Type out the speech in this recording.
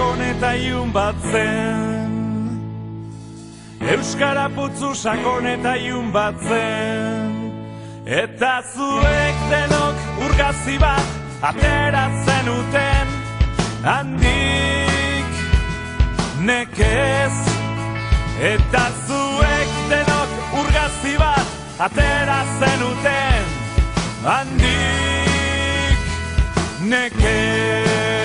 sakon eta iun bat zen. Euskara putzu sakon eta iun bat zen. Eta zuek denok urgazi bat ateratzen uten. Handik nekez Eta zuek denok urgazi bat ateratzen uten. Handik nekez